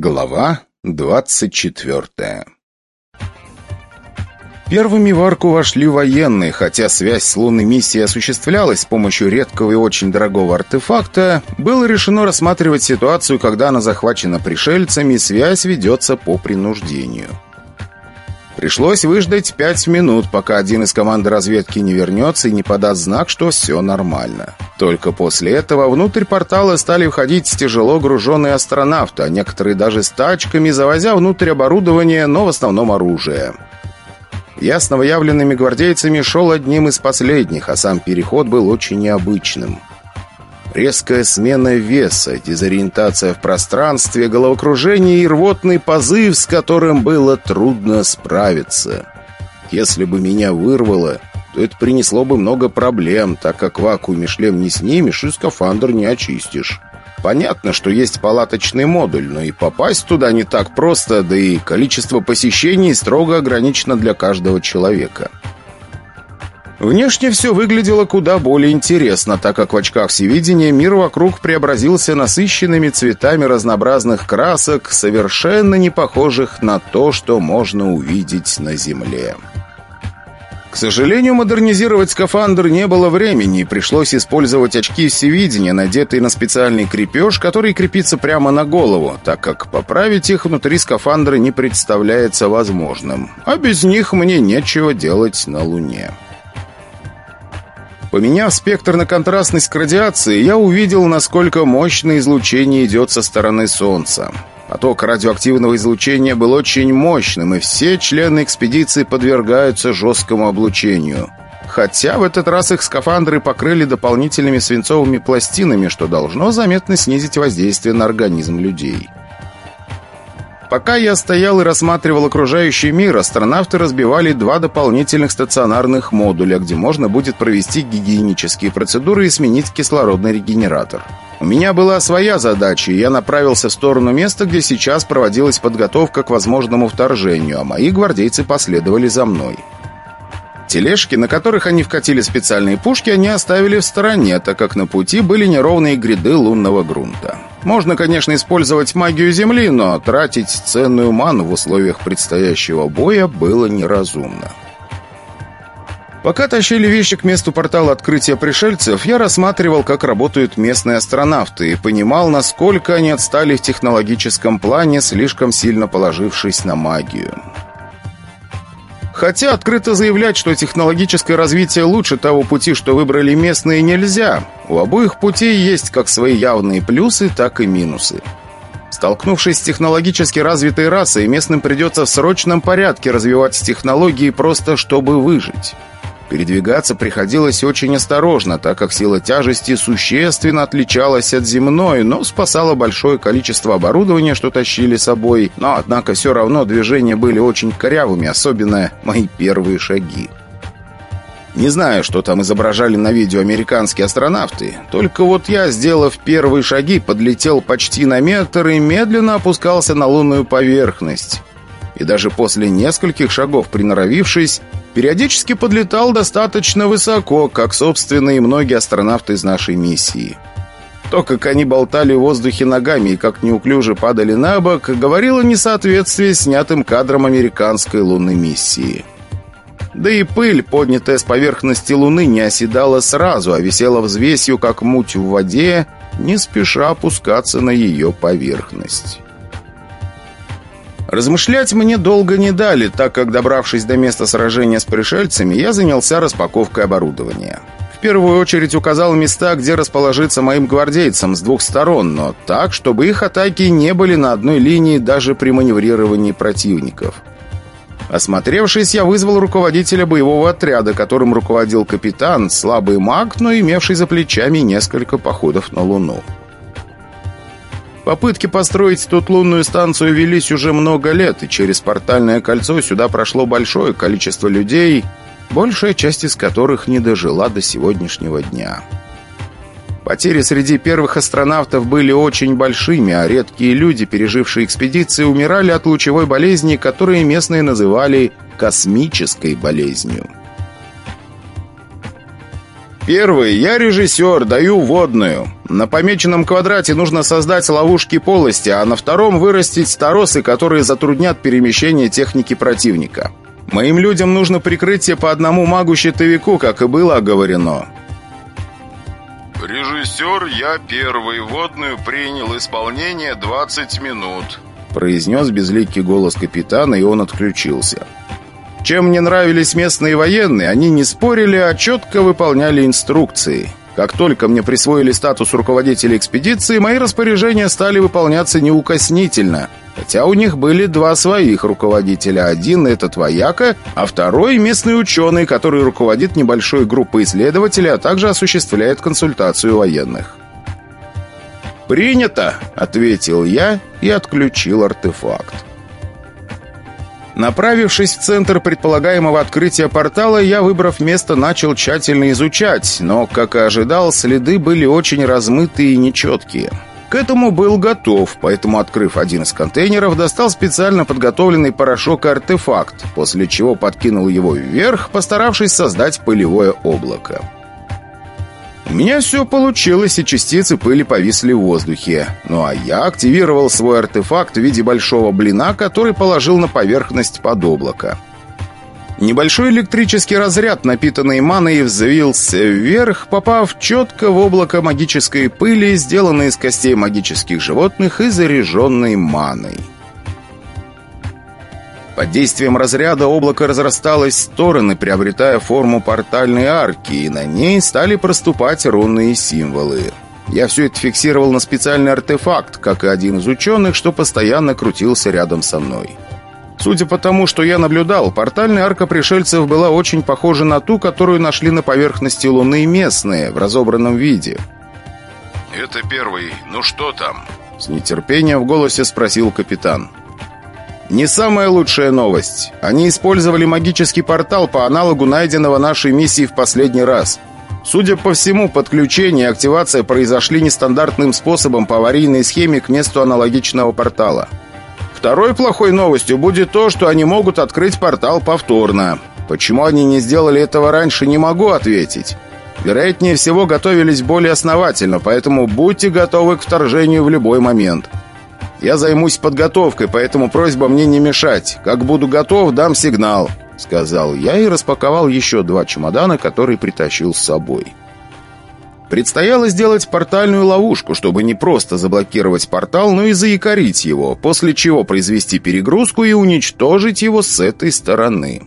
Глава двадцать четвертая Первыми в арку вошли военные, хотя связь с лунной миссией осуществлялась с помощью редкого и очень дорогого артефакта, было решено рассматривать ситуацию, когда она захвачена пришельцами, и связь ведется по принуждению. Пришлось выждать пять минут, пока один из команды разведки не вернется и не подаст знак, что все нормально. Только после этого внутрь портала стали входить тяжело груженные астронавты, а некоторые даже с тачками, завозя внутрь оборудование, но в основном оружие. Я с новоявленными гвардейцами шел одним из последних, а сам переход был очень необычным. Резкая смена веса, дезориентация в пространстве, головокружение и рвотный позыв, с которым было трудно справиться. Если бы меня вырвало, то это принесло бы много проблем, так как вакууме шлем не снимешь и скафандр не очистишь. Понятно, что есть палаточный модуль, но и попасть туда не так просто, да и количество посещений строго ограничено для каждого человека. Внешне все выглядело куда более интересно, так как в очках всевидения мир вокруг преобразился насыщенными цветами разнообразных красок, совершенно не похожих на то, что можно увидеть на Земле. К сожалению, модернизировать скафандр не было времени, и пришлось использовать очки всевидения, надетые на специальный крепеж, который крепится прямо на голову, так как поправить их внутри скафандра не представляется возможным. А без них мне нечего делать на Луне. Поменяв спектр на контрастность к радиации, я увидел, насколько мощное излучение идет со стороны Солнца. Поток радиоактивного излучения был очень мощным, и все члены экспедиции подвергаются жесткому облучению. Хотя в этот раз их скафандры покрыли дополнительными свинцовыми пластинами, что должно заметно снизить воздействие на организм людей. Пока я стоял и рассматривал окружающий мир, астронавты разбивали два дополнительных стационарных модуля, где можно будет провести гигиенические процедуры и сменить кислородный регенератор. У меня была своя задача, и я направился в сторону места, где сейчас проводилась подготовка к возможному вторжению, а мои гвардейцы последовали за мной. Тележки, на которых они вкатили специальные пушки, они оставили в стороне, так как на пути были неровные гряды лунного грунта. Можно, конечно, использовать магию Земли, но тратить ценную ману в условиях предстоящего боя было неразумно. Пока тащили вещи к месту портала открытия пришельцев, я рассматривал, как работают местные астронавты и понимал, насколько они отстали в технологическом плане, слишком сильно положившись на магию. Хотя открыто заявлять, что технологическое развитие лучше того пути, что выбрали местные, нельзя. У обоих путей есть как свои явные плюсы, так и минусы. Столкнувшись с технологически развитой расой, местным придется в срочном порядке развивать технологии просто чтобы выжить. Передвигаться приходилось очень осторожно, так как сила тяжести существенно отличалась от земной, но спасало большое количество оборудования, что тащили с собой. Но, однако, все равно движения были очень корявыми, особенно мои первые шаги. Не знаю, что там изображали на видео американские астронавты, только вот я, сделав первые шаги, подлетел почти на метр и медленно опускался на лунную поверхность. И даже после нескольких шагов приноровившись, периодически подлетал достаточно высоко, как, собственно, и многие астронавты из нашей миссии. То, как они болтали в воздухе ногами и как неуклюже падали на бок, говорило несоответствие снятым кадрам американской лунной миссии. Да и пыль, поднятая с поверхности Луны, не оседала сразу, а висела взвесью, как муть в воде, не спеша опускаться на ее поверхность. Размышлять мне долго не дали, так как, добравшись до места сражения с пришельцами, я занялся распаковкой оборудования. В первую очередь указал места, где расположиться моим гвардейцам с двух сторон, но так, чтобы их атаки не были на одной линии даже при маневрировании противников. Осмотревшись, я вызвал руководителя боевого отряда, которым руководил капитан, слабый маг, но имевший за плечами несколько походов на Луну. Попытки построить тут лунную станцию велись уже много лет, и через портальное кольцо сюда прошло большое количество людей, большая часть из которых не дожила до сегодняшнего дня. Потери среди первых астронавтов были очень большими, а редкие люди, пережившие экспедиции, умирали от лучевой болезни, которые местные называли «космической болезнью». Первый. Я режиссер, даю водную. На помеченном квадрате нужно создать ловушки полости, а на втором вырастить торосы, которые затруднят перемещение техники противника. Моим людям нужно прикрытие по одному магу-щитовику, как и было оговорено. «Режиссер, я первый. Водную принял. Исполнение 20 минут», — произнес безликий голос капитана, и он отключился. Чем мне нравились местные военные, они не спорили, а четко выполняли инструкции. Как только мне присвоили статус руководителя экспедиции, мои распоряжения стали выполняться неукоснительно. Хотя у них были два своих руководителя. Один — этот вояка, а второй — местный ученый, который руководит небольшой группой исследователей, а также осуществляет консультацию военных. «Принято!» — ответил я и отключил артефакт. Направившись в центр предполагаемого открытия портала, я, выбрав место, начал тщательно изучать, но, как и ожидал, следы были очень размытые и нечеткие. К этому был готов, поэтому, открыв один из контейнеров, достал специально подготовленный порошок и артефакт, после чего подкинул его вверх, постаравшись создать пылевое облако. У меня все получилось, и частицы пыли повисли в воздухе. Ну а я активировал свой артефакт в виде большого блина, который положил на поверхность под облако. Небольшой электрический разряд, напитанный маной, взвился вверх, попав четко в облако магической пыли, сделанной из костей магических животных и заряженной маной. Под действием разряда облако разрасталось в стороны, приобретая форму портальной арки, и на ней стали проступать рунные символы. Я все это фиксировал на специальный артефакт, как и один из ученых, что постоянно крутился рядом со мной. Судя по тому, что я наблюдал, портальная арка пришельцев была очень похожа на ту, которую нашли на поверхности Луны местные, в разобранном виде. «Это первый. Ну что там?» С нетерпением в голосе спросил капитан. Не самая лучшая новость. Они использовали магический портал по аналогу найденного нашей миссии в последний раз. Судя по всему, подключение и активация произошли нестандартным способом по аварийной схеме к месту аналогичного портала. Второй плохой новостью будет то, что они могут открыть портал повторно. Почему они не сделали этого раньше, не могу ответить. Вероятнее всего, готовились более основательно, поэтому будьте готовы к вторжению в любой момент. Я займусь подготовкой, поэтому просьба мне не мешать. Как буду готов, дам сигнал», — сказал я и распаковал еще два чемодана, которые притащил с собой. Предстояло сделать портальную ловушку, чтобы не просто заблокировать портал, но и заякорить его, после чего произвести перегрузку и уничтожить его с этой стороны.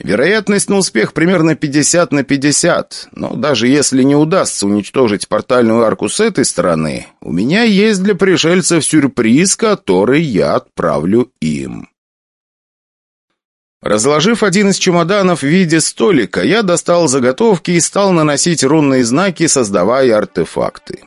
Вероятность на успех примерно 50 на 50, но даже если не удастся уничтожить портальную арку с этой стороны, у меня есть для пришельцев сюрприз, который я отправлю им. Разложив один из чемоданов в виде столика, я достал заготовки и стал наносить рунные знаки, создавая артефакты.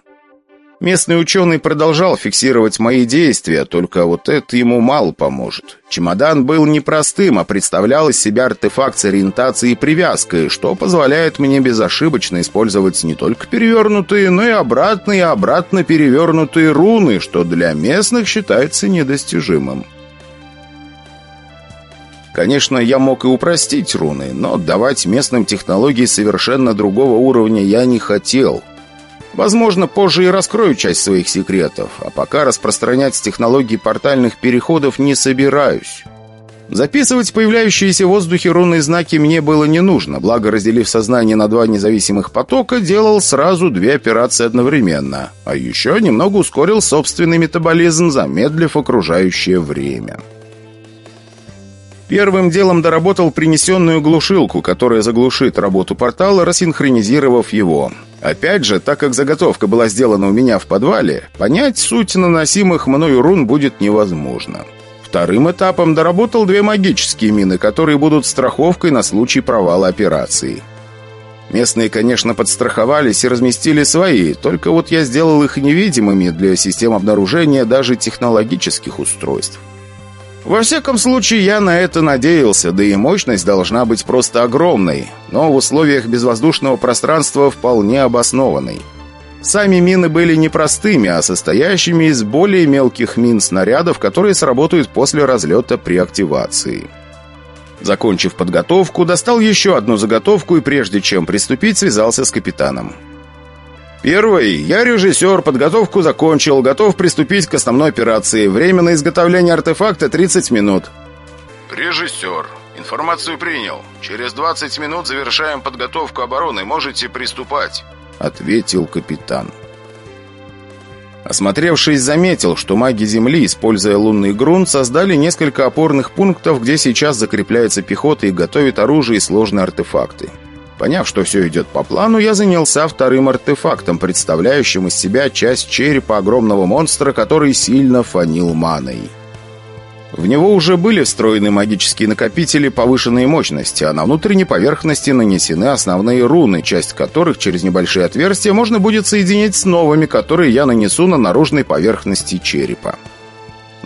Местный ученый продолжал фиксировать мои действия, только вот это ему мало поможет. Чемодан был непростым, а представлял из себя артефакт с ориентацией и привязкой, что позволяет мне безошибочно использовать не только перевернутые, но и обратные и обратно перевернутые руны, что для местных считается недостижимым. Конечно, я мог и упростить руны, но давать местным технологии совершенно другого уровня я не хотел – Возможно, позже и раскрою часть своих секретов, а пока распространять технологии портальных переходов не собираюсь. Записывать появляющиеся в воздухе рунные знаки мне было не нужно, благо, разделив сознание на два независимых потока, делал сразу две операции одновременно, а еще немного ускорил собственный метаболизм, замедлив окружающее время. Первым делом доработал принесенную глушилку, которая заглушит работу портала, рассинхронизировав его. Опять же, так как заготовка была сделана у меня в подвале, понять суть наносимых мною рун будет невозможно. Вторым этапом доработал две магические мины, которые будут страховкой на случай провала операции. Местные, конечно, подстраховались и разместили свои, только вот я сделал их невидимыми для систем обнаружения даже технологических устройств. Во всяком случае, я на это надеялся, да и мощность должна быть просто огромной, но в условиях безвоздушного пространства вполне обоснованной. Сами мины были не простыми, а состоящими из более мелких мин-снарядов, которые сработают после разлета при активации. Закончив подготовку, достал еще одну заготовку и прежде чем приступить, связался с капитаном. Первый. Я режиссер, подготовку закончил, готов приступить к основной операции. Время на изготовление артефакта 30 минут. Режиссер. Информацию принял. Через 20 минут завершаем подготовку обороны. Можете приступать. Ответил капитан. Осмотревшись, заметил, что маги Земли, используя лунный грунт, создали несколько опорных пунктов, где сейчас закрепляется пехота и готовит оружие и сложные артефакты. Поняв, что все идет по плану, я занялся вторым артефактом, представляющим из себя часть черепа огромного монстра, который сильно фанил маной. В него уже были встроены магические накопители повышенной мощности, а на внутренней поверхности нанесены основные руны, часть которых через небольшие отверстия можно будет соединить с новыми, которые я нанесу на наружной поверхности черепа.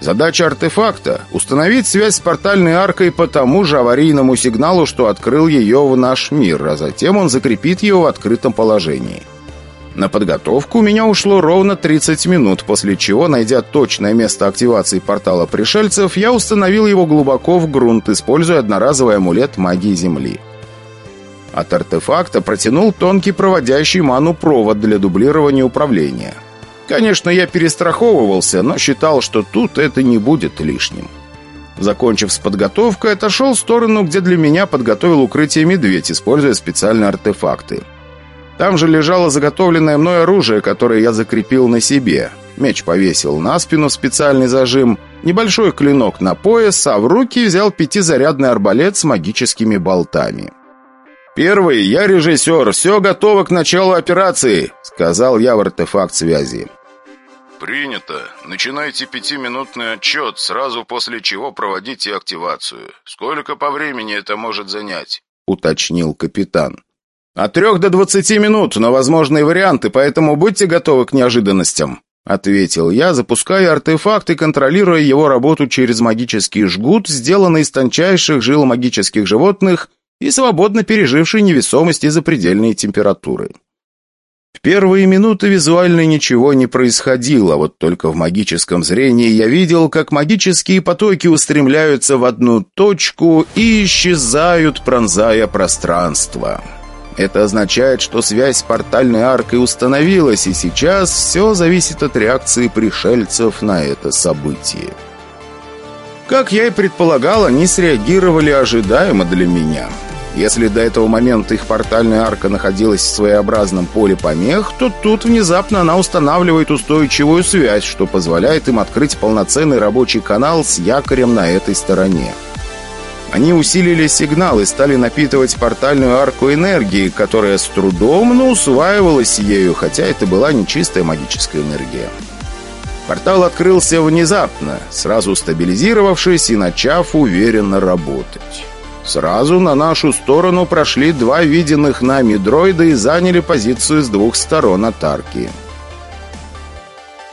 Задача артефакта — установить связь с портальной аркой по тому же аварийному сигналу, что открыл ее в наш мир, а затем он закрепит ее в открытом положении. На подготовку у меня ушло ровно 30 минут, после чего, найдя точное место активации портала пришельцев, я установил его глубоко в грунт, используя одноразовый амулет магии Земли. От артефакта протянул тонкий проводящий ману провод для дублирования управления — Конечно, я перестраховывался, но считал, что тут это не будет лишним. Закончив с подготовкой, отошел в сторону, где для меня подготовил укрытие медведь, используя специальные артефакты. Там же лежало заготовленное мной оружие, которое я закрепил на себе. Меч повесил на спину специальный зажим, небольшой клинок на пояс, а в руки взял пятизарядный арбалет с магическими болтами. «Первый, я режиссер, все готово к началу операции», — сказал я в артефакт связи. «Принято. Начинайте пятиминутный отчет, сразу после чего проводите активацию. Сколько по времени это может занять?» — уточнил капитан. «От трех до двадцати минут, но возможные варианты, поэтому будьте готовы к неожиданностям», — ответил я, запуская артефакт и контролируя его работу через магический жгут, сделанный из тончайших жил магических животных и свободно переживший невесомость и запредельные температуры. В первые минуты визуально ничего не происходило, вот только в магическом зрении я видел, как магические потоки устремляются в одну точку и исчезают, пронзая пространство. Это означает, что связь с портальной аркой установилась, и сейчас все зависит от реакции пришельцев на это событие. Как я и предполагал, они среагировали ожидаемо для меня. Если до этого момента их портальная арка находилась в своеобразном поле помех, то тут внезапно она устанавливает устойчивую связь, что позволяет им открыть полноценный рабочий канал с якорем на этой стороне. Они усилили сигнал и стали напитывать портальную арку энергией, которая с трудом, но усваивалась ею, хотя это была не чистая магическая энергия. Портал открылся внезапно, сразу стабилизировавшись и начав уверенно работать. Сразу на нашу сторону прошли два виденных нами дроида и заняли позицию с двух сторон от арки.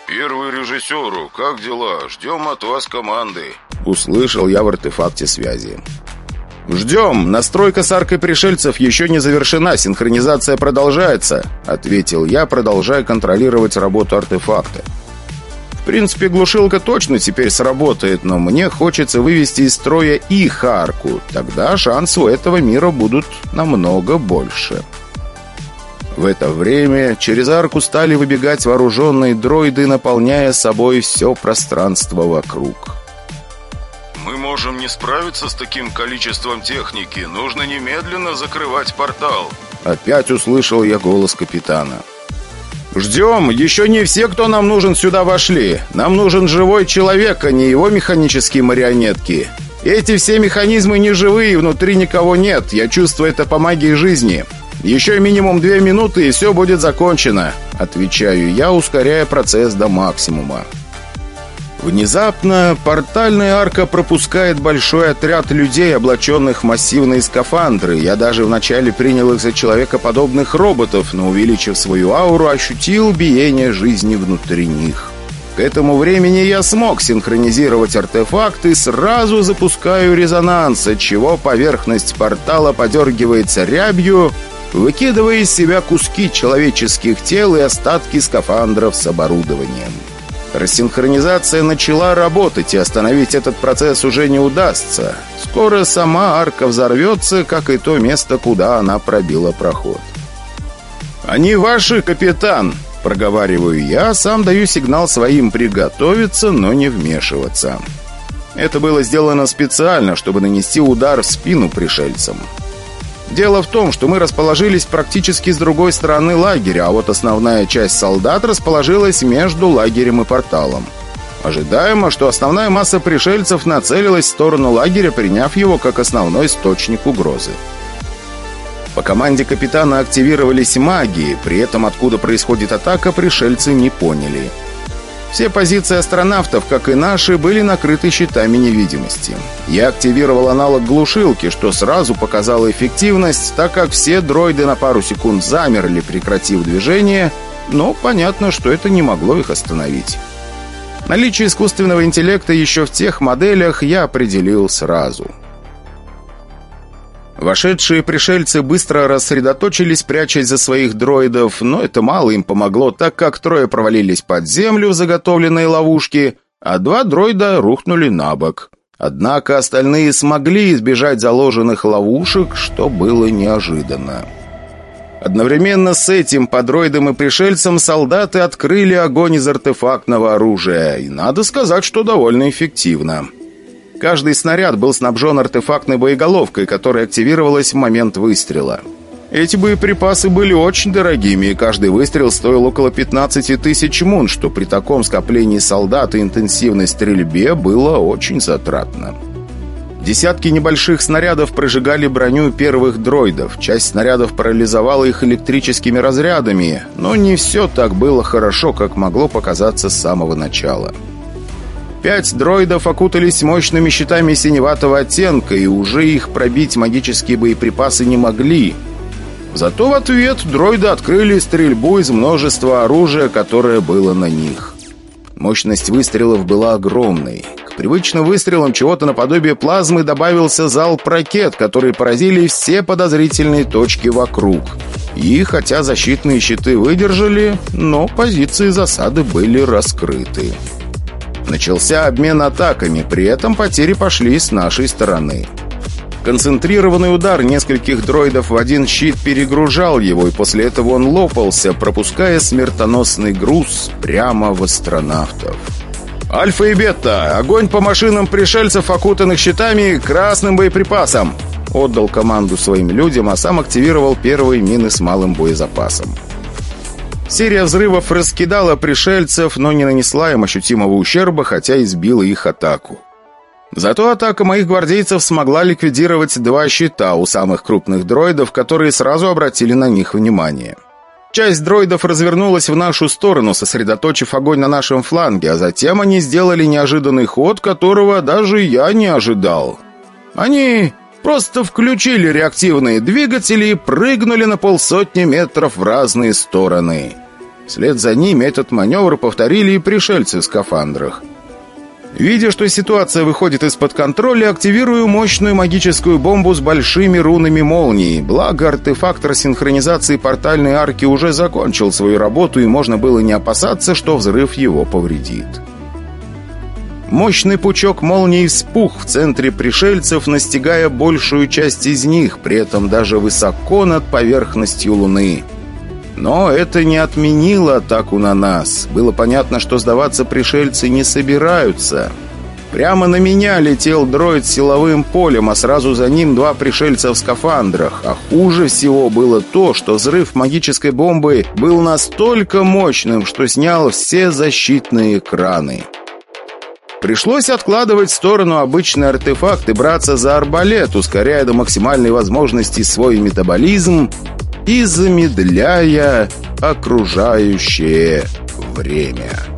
«Первый режиссеру, как дела? Ждем от вас команды», — услышал я в артефакте связи. «Ждем. Настройка с аркой пришельцев еще не завершена, синхронизация продолжается», — ответил я, продолжая контролировать работу артефакта. В принципе, глушилка точно теперь сработает, но мне хочется вывести из строя их арку. Тогда шансы у этого мира будут намного больше. В это время через арку стали выбегать вооруженные дроиды, наполняя собой все пространство вокруг. «Мы можем не справиться с таким количеством техники. Нужно немедленно закрывать портал». Опять услышал я голос капитана. «Ждем. Еще не все, кто нам нужен, сюда вошли. Нам нужен живой человек, а не его механические марионетки. Эти все механизмы не живые, внутри никого нет. Я чувствую это по магии жизни. Еще минимум две минуты, и все будет закончено», — отвечаю я, ускоряя процесс до максимума. Внезапно портальная арка пропускает большой отряд людей, облаченных в массивные скафандры. Я даже вначале принял их за человекоподобных роботов, но, увеличив свою ауру, ощутил биение жизни внутри них. К этому времени я смог синхронизировать артефакт и сразу запускаю резонанс, отчего поверхность портала подергивается рябью, выкидывая из себя куски человеческих тел и остатки скафандров с оборудованием. Рассинхронизация начала работать, и остановить этот процесс уже не удастся. Скоро сама арка взорвется, как и то место, куда она пробила проход. «Они ваши, капитан!» Проговариваю я, сам даю сигнал своим приготовиться, но не вмешиваться. Это было сделано специально, чтобы нанести удар в спину пришельцам. Дело в том, что мы расположились практически с другой стороны лагеря, а вот основная часть солдат расположилась между лагерем и порталом. Ожидаемо, что основная масса пришельцев нацелилась в сторону лагеря, приняв его как основной источник угрозы. По команде капитана активировались магии, при этом откуда происходит атака, пришельцы не поняли. Все позиции астронавтов, как и наши, были накрыты щитами невидимости. Я активировал аналог глушилки, что сразу показало эффективность, так как все дроиды на пару секунд замерли, прекратив движение, но понятно, что это не могло их остановить. Наличие искусственного интеллекта еще в тех моделях я определил сразу. Вошедшие пришельцы быстро рассредоточились, прячась за своих дроидов, но это мало им помогло, так как трое провалились под землю в заготовленные ловушки, а два дроида рухнули на бок. Однако остальные смогли избежать заложенных ловушек, что было неожиданно. Одновременно с этим по дроидам и пришельцам солдаты открыли огонь из артефактного оружия, и надо сказать, что довольно эффективно. Каждый снаряд был снабжен артефактной боеголовкой, которая активировалась в момент выстрела. Эти боеприпасы были очень дорогими, и каждый выстрел стоил около 15 тысяч мун, что при таком скоплении солдат и интенсивной стрельбе было очень затратно. Десятки небольших снарядов прожигали броню первых дроидов. Часть снарядов парализовала их электрическими разрядами, но не все так было хорошо, как могло показаться с самого начала. Пять дроидов окутались мощными щитами синеватого оттенка, и уже их пробить магические боеприпасы не могли. Зато в ответ дроиды открыли стрельбу из множества оружия, которое было на них. Мощность выстрелов была огромной. К привычным выстрелам чего-то наподобие плазмы добавился залп ракет, которые поразили все подозрительные точки вокруг. И хотя защитные щиты выдержали, но позиции засады были раскрыты. Начался обмен атаками, при этом потери пошли с нашей стороны. Концентрированный удар нескольких дроидов в один щит перегружал его, и после этого он лопался, пропуская смертоносный груз прямо в астронавтов. «Альфа и Бета! Огонь по машинам пришельцев, окутанных щитами, красным боеприпасом!» Отдал команду своим людям, а сам активировал первые мины с малым боезапасом. Серия взрывов раскидала пришельцев, но не нанесла им ощутимого ущерба, хотя избила их атаку. Зато атака моих гвардейцев смогла ликвидировать два щита у самых крупных дроидов, которые сразу обратили на них внимание. Часть дроидов развернулась в нашу сторону, сосредоточив огонь на нашем фланге, а затем они сделали неожиданный ход, которого даже я не ожидал. Они просто включили реактивные двигатели и прыгнули на полсотни метров в разные стороны. Вслед за ними этот маневр повторили и пришельцы в скафандрах. Видя, что ситуация выходит из-под контроля, активирую мощную магическую бомбу с большими рунами молнии. Благо, артефактор синхронизации портальной арки уже закончил свою работу, и можно было не опасаться, что взрыв его повредит. Мощный пучок молний вспух в центре пришельцев, настигая большую часть из них, при этом даже высоко над поверхностью Луны. Но это не отменило атаку на нас. Было понятно, что сдаваться пришельцы не собираются. Прямо на меня летел дроид с силовым полем, а сразу за ним два пришельца в скафандрах. А хуже всего было то, что взрыв магической бомбы был настолько мощным, что снял все защитные экраны. Пришлось откладывать в сторону обычный артефакт и браться за арбалет, ускоряя до максимальной возможности свой метаболизм и замедляя окружающее время.